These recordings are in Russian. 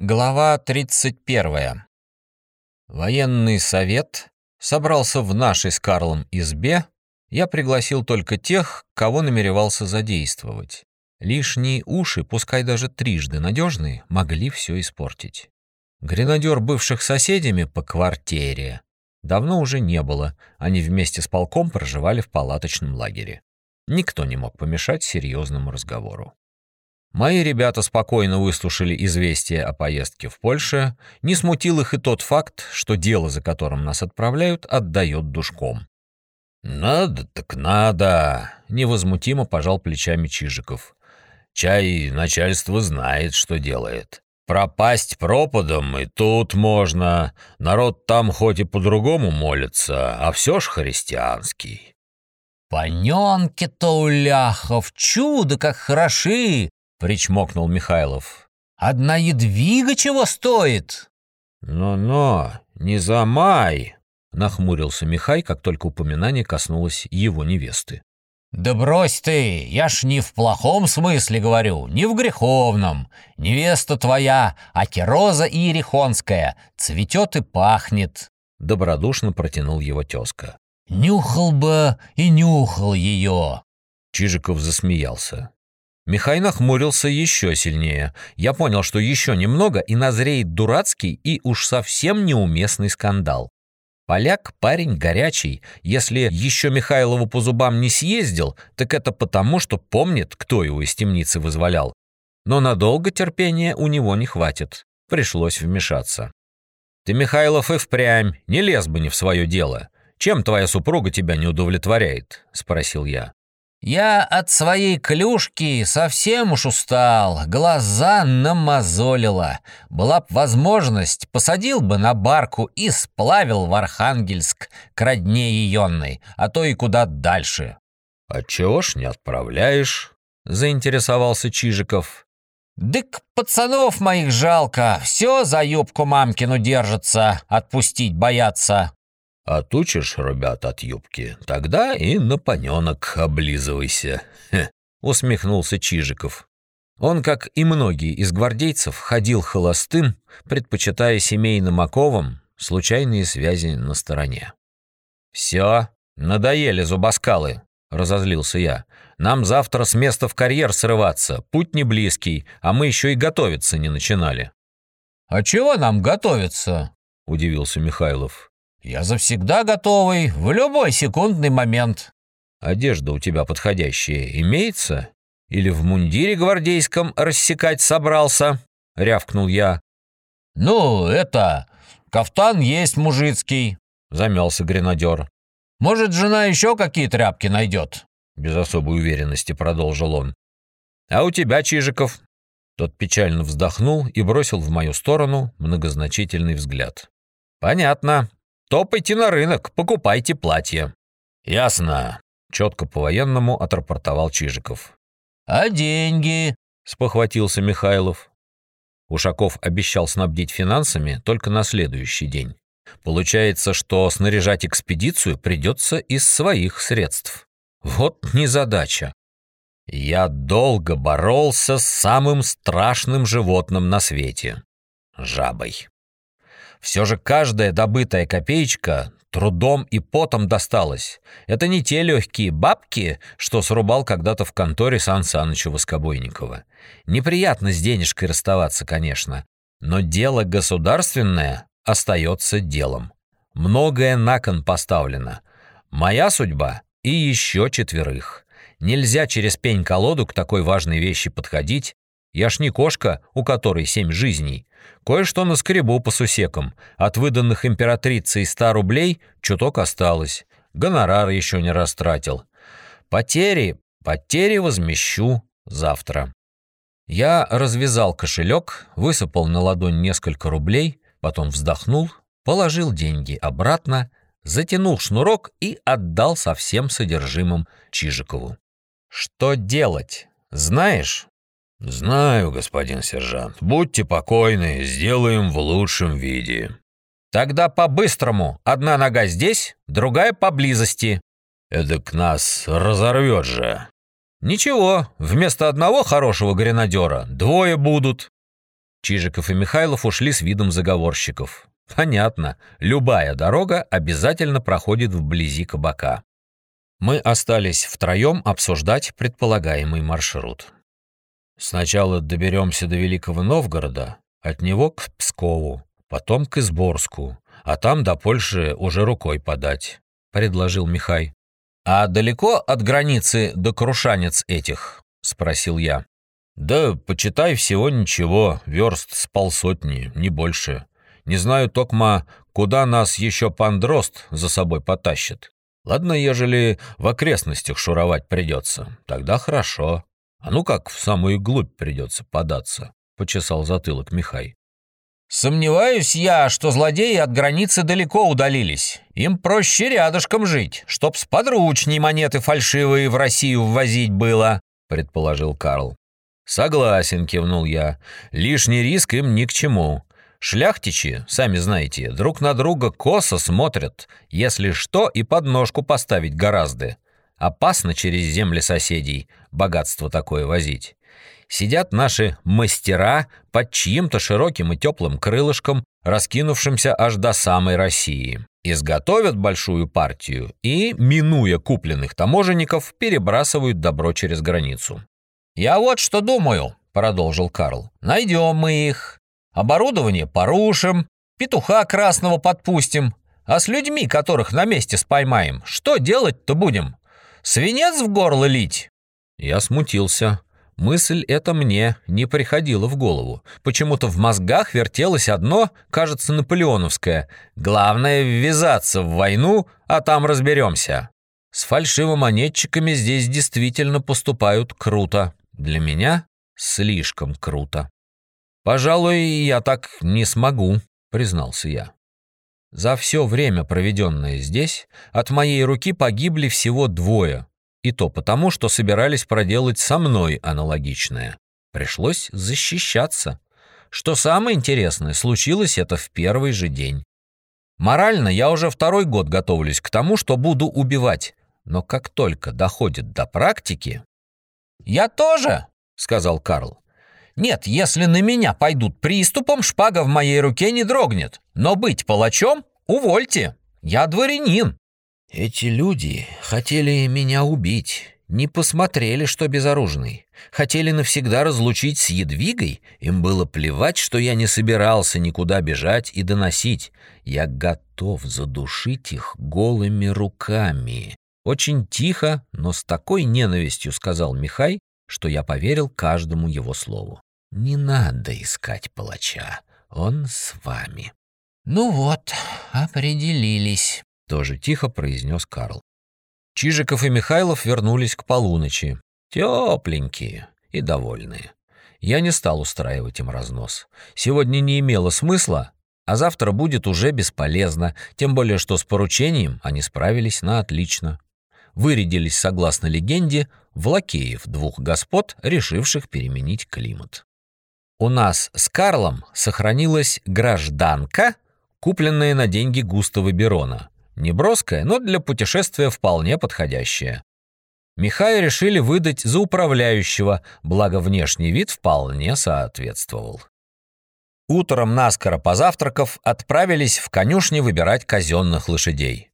Глава 31. Военный совет собрался в нашей с Карлом избе. Я пригласил только тех, кого намеревался задействовать. Лишние уши, пускай даже трижды надежные, могли все испортить. Гренадер бывших соседями по квартире давно уже не было, они вместе с полком проживали в палаточном лагере. Никто не мог помешать серьезному разговору. Мои ребята спокойно выслушали известие о поездке в Польше, не смутил их и тот факт, что дело, за которым нас отправляют, отдает душком. «Надо так надо», — невозмутимо пожал плечами Чижиков. «Чай начальство знает, что делает. Пропасть пропадом и тут можно. Народ там хоть и по-другому молится, а все ж христианский». «Паненки-то у ляхов, чудо как хороши!» — причмокнул Михайлов. «Одна едвига чего стоит?» «Но-но, не замай!» — нахмурился Михай, как только упоминание коснулось его невесты. «Да брось ты, я ж не в плохом смысле говорю, не в греховном. Невеста твоя, Акероза Иерихонская, цветет и пахнет», — добродушно протянул его тезка. «Нюхал бы и нюхал ее». Чижиков засмеялся. Михай нахмурился еще сильнее. Я понял, что еще немного, и назреет дурацкий и уж совсем неуместный скандал. Поляк парень горячий. Если еще Михайлову по зубам не съездил, так это потому, что помнит, кто его из темницы вызволял. Но надолго терпения у него не хватит. Пришлось вмешаться. «Ты, Михайлов, и впрямь, не лез бы не в свое дело. Чем твоя супруга тебя не удовлетворяет?» — спросил я. Я от своей клюшки совсем уж устал, глаза намазолило. Была б возможность, посадил бы на барку и сплавил в Архангельск к родне еённой, а то и куда дальше. «А чего ж не отправляешь?» — заинтересовался Чижиков. «Дык пацанов моих жалко, все за юбку мамкину держится, отпустить боятся». Отучишь ребят от юбки, тогда и на паненок облизывайся», — усмехнулся Чижиков. Он, как и многие из гвардейцев, ходил холостым, предпочитая семейным оковам случайные связи на стороне. «Все, надоели зубоскалы», — разозлился я. «Нам завтра с места в карьер срываться, путь не близкий, а мы еще и готовиться не начинали». «А чего нам готовиться?» — удивился Михайлов. Я завсегда готовый в любой секундный момент. Одежда у тебя подходящая имеется? Или в мундире гвардейском рассекать собрался? Рявкнул я. Ну, это... Кафтан есть мужицкий, замялся гренадер. Может, жена еще какие тряпки найдет? Без особой уверенности продолжил он. А у тебя, Чижиков? Тот печально вздохнул и бросил в мою сторону многозначительный взгляд. «Понятно. Топайте на рынок, покупайте платье». «Ясно», — четко по-военному отрапортовал Чижиков. «А деньги?» — спохватился Михайлов. Ушаков обещал снабдить финансами только на следующий день. Получается, что снаряжать экспедицию придется из своих средств. Вот незадача. Я долго боролся с самым страшным животным на свете — жабой. Все же каждая добытая копеечка трудом и потом досталась. Это не те легкие бабки, что срубал когда-то в конторе Сан Саныча Воскобойникова. Неприятно с денежкой расставаться, конечно, но дело государственное остается делом. Многое на кон поставлено. Моя судьба и еще четверых. Нельзя через пень-колоду к такой важной вещи подходить. Я ж не кошка, у которой семь жизней. Кое-что на скребу по сусекам. От выданных императрицей ста рублей чуток осталось. Гонорар еще не растратил. Потери, потери возмещу завтра. Я развязал кошелек, высыпал на ладонь несколько рублей, потом вздохнул, положил деньги обратно, затянул шнурок и отдал со всем содержимым Чижикову. «Что делать? Знаешь?» «Знаю, господин сержант. Будьте покойны, сделаем в лучшем виде». «Тогда по-быстрому. Одна нога здесь, другая поблизости». «Эдак нас разорвет же». «Ничего, вместо одного хорошего гренадера двое будут». Чижиков и Михайлов ушли с видом заговорщиков. Понятно, любая дорога обязательно проходит вблизи кабака. Мы остались втроем обсуждать предполагаемый маршрут. Сначала доберемся до Великого Новгорода, от него к Пскову, потом к Изборску, а там до Польши уже рукой подать», — предложил Михай. «А далеко от границы до крушанец этих?» — спросил я. «Да, почитай, всего ничего, верст с полсотни, не больше. Не знаю, Токма, куда нас еще пан Дрозд за собой потащит. Ладно, ежели в окрестностях шуровать придется, тогда хорошо. А ну как в самую глубь придется податься?» — почесал затылок Михай. «Сомневаюсь я, что злодеи от границы далеко удалились. Им проще рядышком жить, чтоб сподручней монеты фальшивые в Россию ввозить было», — предположил Карл. «Согласен», — кивнул я. «Лишний риск им ни к чему. Шляхтичи, сами знаете, друг на друга косо смотрят. Если что, и подножку поставить гораздо. Опасно через земли соседей богатство такое возить сидят наши мастера под чьим-то широким и теплым крылышком, раскинувшимся аж до самой России. Изготовят большую партию и, минуя купленных таможенников, перебрасывают добро через границу. «Я вот что думаю», — продолжил Карл. «Найдем мы их, оборудование порушим, петуха красного подпустим, а с людьми, которых на месте споймаем, что делать-то будем? Свинец в горло лить?» Я смутился. Мысль эта мне не приходила в голову. Почему-то в мозгах вертелось одно, кажется, наполеоновское. Главное — ввязаться в войну, а там разберемся. С фальшивомонетчиками здесь действительно поступают круто. Для меня слишком круто. «Пожалуй, я так не смогу», — признался я. За все время, проведенное здесь, от моей руки погибли всего двое, и то потому, что собирались проделать со мной аналогичное. Пришлось защищаться. Что самое интересное, случилось это в первый же день. Морально я уже второй год готовлюсь к тому, что буду убивать. Но как только доходит до практики... «Я тоже», — сказал Карл. «Нет, если на меня пойдут приступом, шпага в моей руке не дрогнет. Но быть палачом — увольте. Я дворянин. Эти люди хотели меня убить, не посмотрели, что безоружный. Хотели навсегда разлучить с Едвигой, им было плевать, что я не собирался никуда бежать и доносить. Я готов задушить их голыми руками. Очень тихо, но с такой ненавистью сказал Михай, что я поверил каждому его слову. Не надо искать палача, он с вами. Ну вот, определились. Тоже тихо произнес Карл. Чижиков и Михайлов вернулись к полуночи. Тепленькие и довольные. Я не стал устраивать им разнос. Сегодня не имело смысла, а завтра будет уже бесполезно, тем более что с поручением они справились на отлично. Вырядились, согласно легенде, в лакеев двух господ, решивших переменить климат. У нас с Карлом сохранилась гражданка, купленная на деньги Густава Берона. Неброская, но для путешествия вполне подходящая. Михая решили выдать за управляющего, благо внешний вид вполне соответствовал. Утром, наскоро позавтракав, отправились в конюшни выбирать казенных лошадей.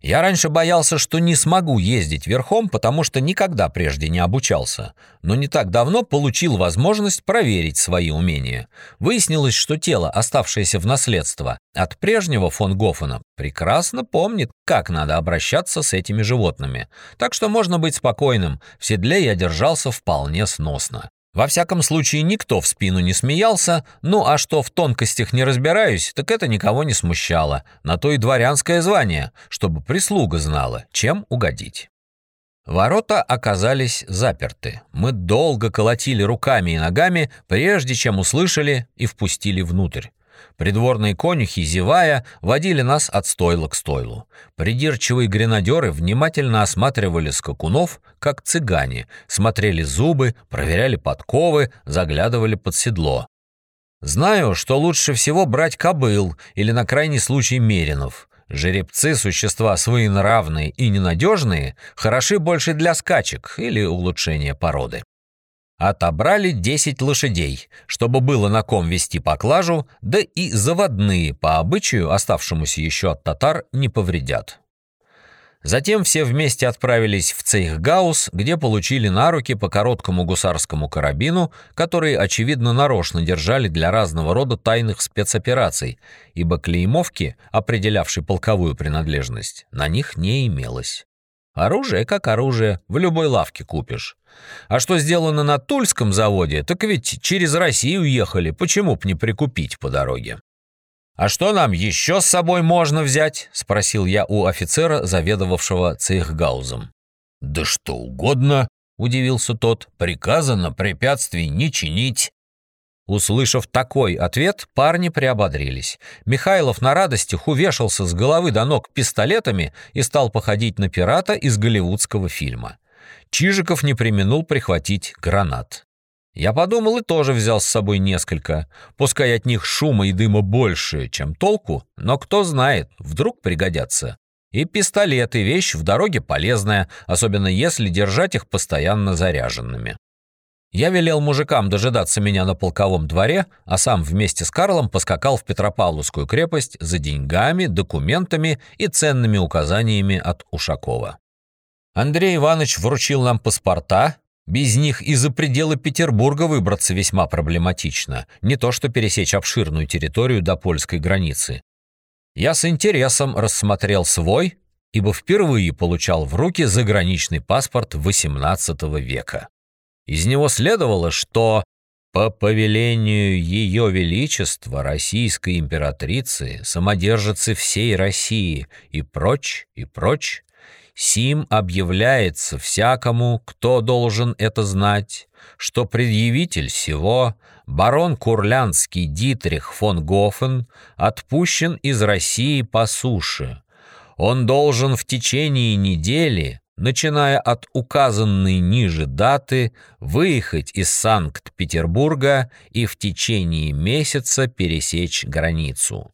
Я раньше боялся, что не смогу ездить верхом, потому что никогда прежде не обучался, но не так давно получил возможность проверить свои умения. Выяснилось, что тело, оставшееся в наследство от прежнего фон Гофена, прекрасно помнит, как надо обращаться с этими животными. Так что можно быть спокойным, в седле я держался вполне сносно. Во всяком случае, никто в спину не смеялся, ну а что в тонкостях не разбираюсь, так это никого не смущало. На то и дворянское звание, чтобы прислуга знала, чем угодить. Ворота оказались заперты. Мы долго колотили руками и ногами, прежде чем услышали и впустили внутрь. Придворные конюхи, зевая, водили нас от стойла к стойлу. Придирчивые гренадеры внимательно осматривали скакунов, как цыгане, смотрели зубы, проверяли подковы, заглядывали под седло. Знаю, что лучше всего брать кобыл или на крайний случай меринов. Жеребцы – существа своенравные и ненадежные, хороши больше для скачек или улучшения породы. Отобрали 10 лошадей, чтобы было на ком вести поклажу, да и заводные, по обычаю, оставшемуся еще от татар, не повредят. Затем все вместе отправились в Цейхгаус, где получили на руки по короткому гусарскому карабину, который, очевидно, нарочно держали для разного рода тайных спецопераций, ибо клеймовки, определявшей полковую принадлежность, на них не имелось. Оружие как оружие, в любой лавке купишь. А что сделано на Тульском заводе, так ведь через Россию ехали, почему б не прикупить по дороге? «А что нам еще с собой можно взять?» — спросил я у офицера, заведовавшего цехгаузом. «Да что угодно», — удивился тот, — «приказано препятствий не чинить». Услышав такой ответ, парни приободрились. Михайлов на радостях увешался с головы до ног пистолетами и стал походить на пирата из голливудского фильма. Чижиков не применул прихватить гранат. Я подумал и тоже взял с собой несколько. Пускай от них шума и дыма больше, чем толку, но кто знает, вдруг пригодятся. И пистолеты – вещь в дороге полезная, особенно если держать их постоянно заряженными. Я велел мужикам дожидаться меня на полковом дворе, а сам вместе с Карлом поскакал в Петропавловскую крепость за деньгами, документами и ценными указаниями от Ушакова. Андрей Иванович вручил нам паспорта, без них и за пределы Петербурга выбраться весьма проблематично, не то что пересечь обширную территорию до польской границы. Я с интересом рассмотрел свой, ибо впервые получал в руки заграничный паспорт XVIII века. Из него следовало, что по повелению Ее Величества Российской императрицы, самодержицы всей России и прочь, и прочь, Сим объявляется всякому, кто должен это знать, что предъявитель всего, барон Курлянский Дитрих фон Гофен, отпущен из России по суше. Он должен в течение недели, начиная от указанной ниже даты, выехать из Санкт-Петербурга и в течение месяца пересечь границу.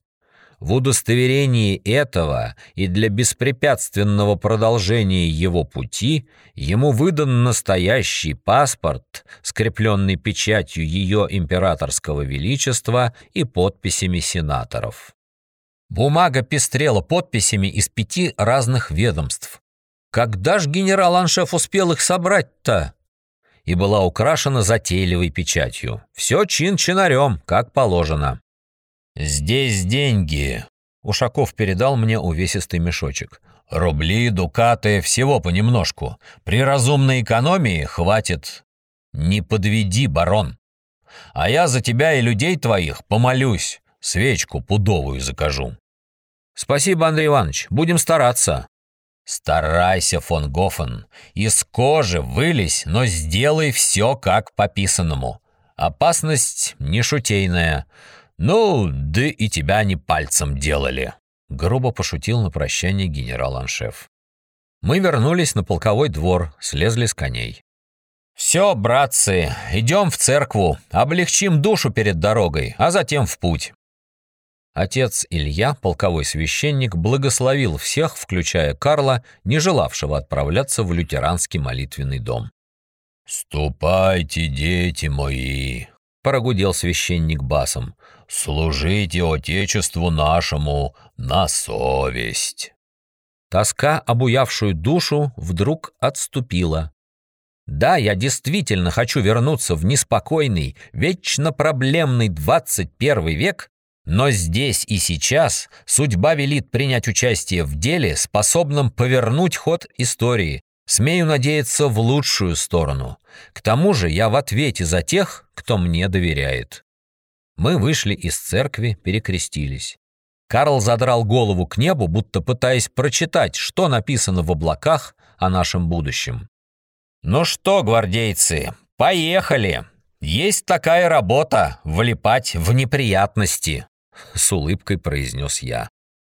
В удостоверении этого и для беспрепятственного продолжения его пути ему выдан настоящий паспорт, скрепленный печатью ее императорского величества и подписями сенаторов. Бумага пестрела подписями из пяти разных ведомств. Когда ж генерал-аншеф успел их собрать-то? И была украшена затейливой печатью. Все чин-чинарем, как положено. «Здесь деньги», — Ушаков передал мне увесистый мешочек. «Рубли, дукаты, всего понемножку. При разумной экономии хватит. Не подведи, барон. А я за тебя и людей твоих помолюсь, свечку пудовую закажу». «Спасибо, Андрей Иванович, будем стараться». «Старайся, фон Гофен, из кожи вылезь, но сделай все как пописанному. Опасность не шутейная». «Ну, да и тебя не пальцем делали», — грубо пошутил на прощание генерал-аншеф. Мы вернулись на полковой двор, слезли с коней. «Все, братцы, идем в церкву, облегчим душу перед дорогой, а затем в путь». Отец Илья, полковой священник, благословил всех, включая Карла, не желавшего отправляться в лютеранский молитвенный дом. «Ступайте, дети мои», — прогудел священник басом, служите Отечеству нашему на совесть». Тоска, обуявшую душу, вдруг отступила. Да, я действительно хочу вернуться в неспокойный, вечно проблемный 21 век, но здесь и сейчас судьба велит принять участие в деле, способном повернуть ход истории. Смею надеяться в лучшую сторону. К тому же я в ответе за тех, кто мне доверяет. Мы вышли из церкви, перекрестились. Карл задрал голову к небу, будто пытаясь прочитать, что написано в облаках о нашем будущем. «Ну что, гвардейцы, поехали! Есть такая работа — влипать в неприятности!» С улыбкой произнес я.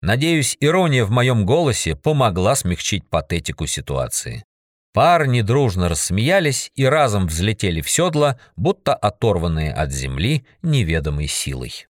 Надеюсь, ирония в моем голосе помогла смягчить патетику ситуации. Парни дружно рассмеялись и разом взлетели в седла, будто оторванные от земли неведомой силой.